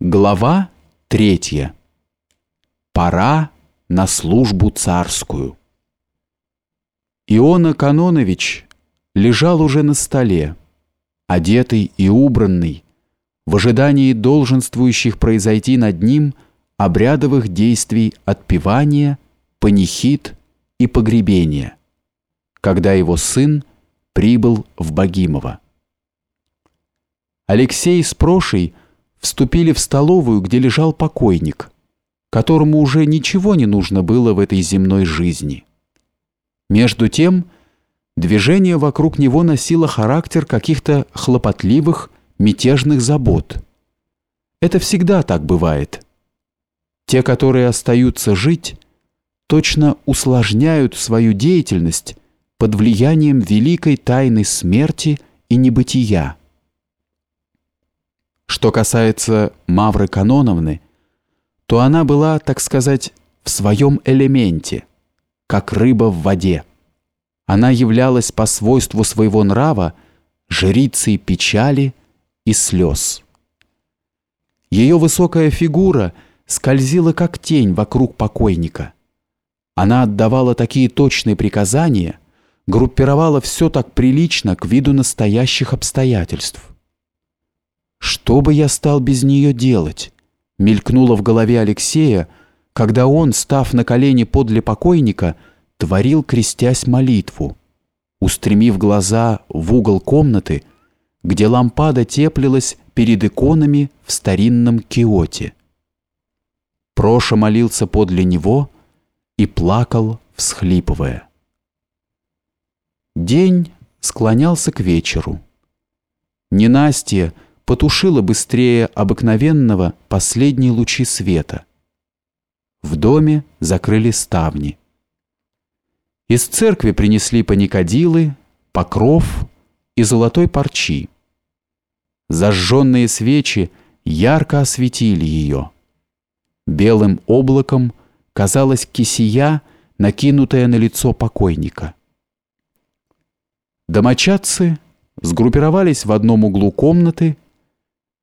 Глава третья. Пора на службу царскую. Иона Канонович лежал уже на столе, одетый и убранный, в ожидании долженствующих произойти над ним обрядовых действий отпевания, панихид и погребения, когда его сын прибыл в Богимово. Алексей с Прошей вступили в столовую, где лежал покойник, которому уже ничего не нужно было в этой земной жизни. Между тем, движение вокруг него носило характер каких-то хлопотливых, мятежных забот. Это всегда так бывает. Те, которые остаются жить, точно усложняют свою деятельность под влиянием великой тайны смерти и небытия. Что касается Мавры Каноновны, то она была, так сказать, в своем элементе, как рыба в воде. Она являлась по свойству своего нрава жрицей печали и слез. Ее высокая фигура скользила как тень вокруг покойника. Она отдавала такие точные приказания, группировала все так прилично к виду настоящих обстоятельств. Что бы я стал без нее делать? Мелькнуло в голове Алексея, когда он, став на колени подле покойника, творил, крестясь молитву, устремив глаза в угол комнаты, где лампада теплилась перед иконами в старинном киоте. Проша молился подле него и плакал, всхлипывая. День склонялся к вечеру. Ненастье потушила быстрее обыкновенного последние лучи света. В доме закрыли ставни. Из церкви принесли паникадилы, покров и золотой парчи. Зажженные свечи ярко осветили ее. Белым облаком казалась кисия, накинутая на лицо покойника. Домочадцы сгруппировались в одном углу комнаты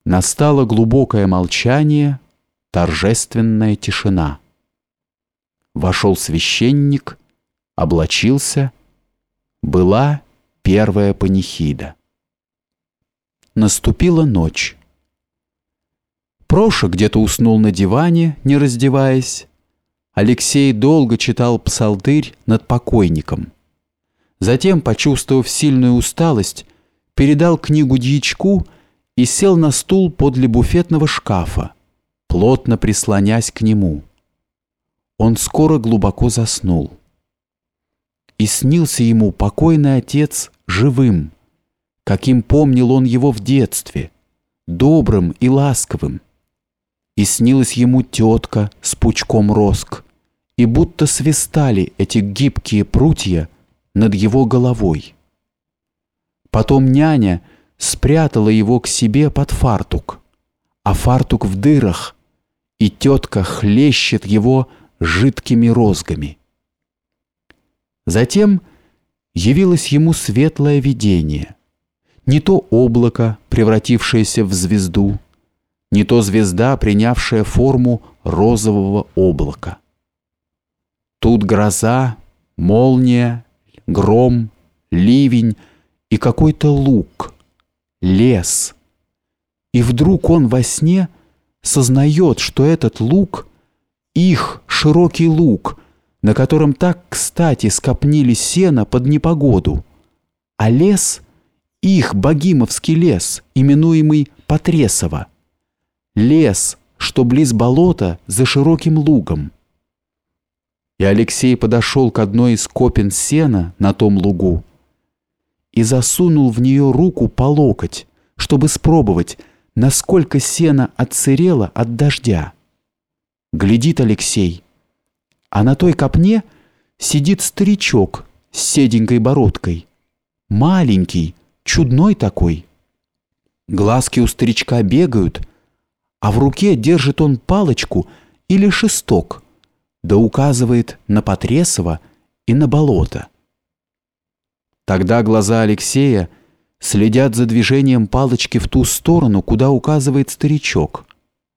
Настало глубокое молчание, торжественная тишина. Вошел священник, облачился. Была первая панихида. Наступила ночь. Проша где-то уснул на диване, не раздеваясь. Алексей долго читал псалтырь над покойником. Затем, почувствовав сильную усталость, передал книгу дьячку и сел на стул подле буфетного шкафа, плотно прислонясь к нему. Он скоро глубоко заснул. И снился ему покойный отец живым, каким помнил он его в детстве, добрым и ласковым. И снилась ему тетка с пучком роск, и будто свистали эти гибкие прутья над его головой. Потом няня — спрятала его к себе под фартук, а фартук в дырах, и тетка хлещет его жидкими розгами. Затем явилось ему светлое видение. Не то облако, превратившееся в звезду, не то звезда, принявшая форму розового облака. Тут гроза, молния, гром, ливень и какой-то лук, лес. И вдруг он во сне сознает, что этот луг — их широкий луг, на котором так кстати скопнили сено под непогоду, а лес — их богимовский лес, именуемый Потресово. Лес, что близ болота за широким лугом. И Алексей подошел к одной из копен сена на том лугу, и засунул в нее руку по локоть, чтобы спробовать, насколько сено отсырело от дождя. Глядит Алексей, а на той копне сидит старичок с седенькой бородкой. Маленький, чудной такой. Глазки у старичка бегают, а в руке держит он палочку или шесток, да указывает на Потресово и на болото. Тогда глаза Алексея следят за движением палочки в ту сторону, куда указывает старичок.